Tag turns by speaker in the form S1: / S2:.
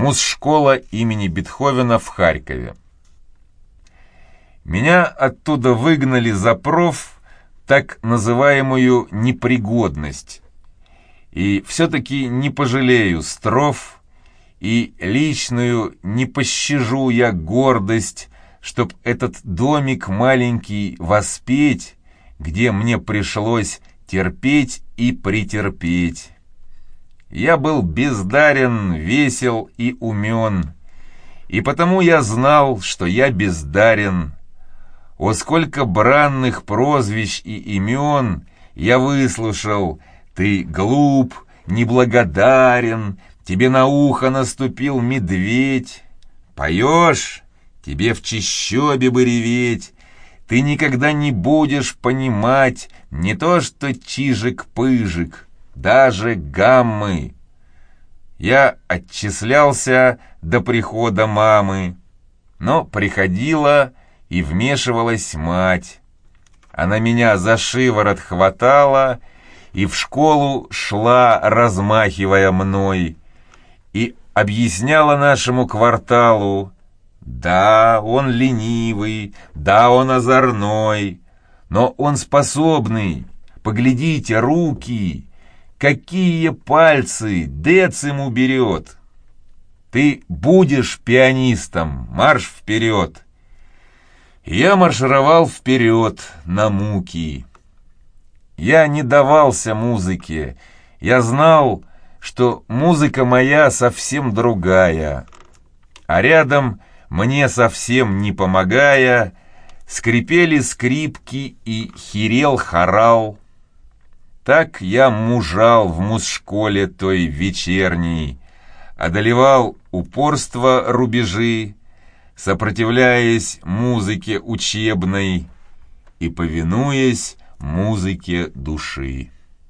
S1: Музшкола имени Бетховена в Харькове. Меня оттуда выгнали за проф, так называемую непригодность. И все-таки не пожалею стров, и личную не пощажу я гордость, чтоб этот домик маленький воспеть, где мне пришлось терпеть и претерпеть. Я был бездарен, весел и умен, и потому я знал, что я бездарен. О, сколько бранных прозвищ и имен я выслушал! Ты глуп, неблагодарен, тебе на ухо наступил медведь. Поешь? Тебе в чищобе бы реветь. Ты никогда не будешь понимать не то что чижик-пыжик, даже гаммы. Я отчислялся до прихода мамы, но приходила и вмешивалась мать. Она меня за шиворот хватала и в школу шла, размахивая мной, и объясняла нашему кварталу, да, он ленивый, да, он озорной, но он способный. Поглядите, руки, какие пальцы, дец ему берет. Ты будешь пианистом, марш вперед. Я маршировал вперед на муки. Я не давался музыке. Я знал, что музыка моя совсем другая. А рядом, мне совсем не помогая, скрипели скрипки и херел хорал. Так я мужал в музшколе той вечерней, одолевал упорство рубежи, сопротивляясь музыке учебной и повинуясь музыке души.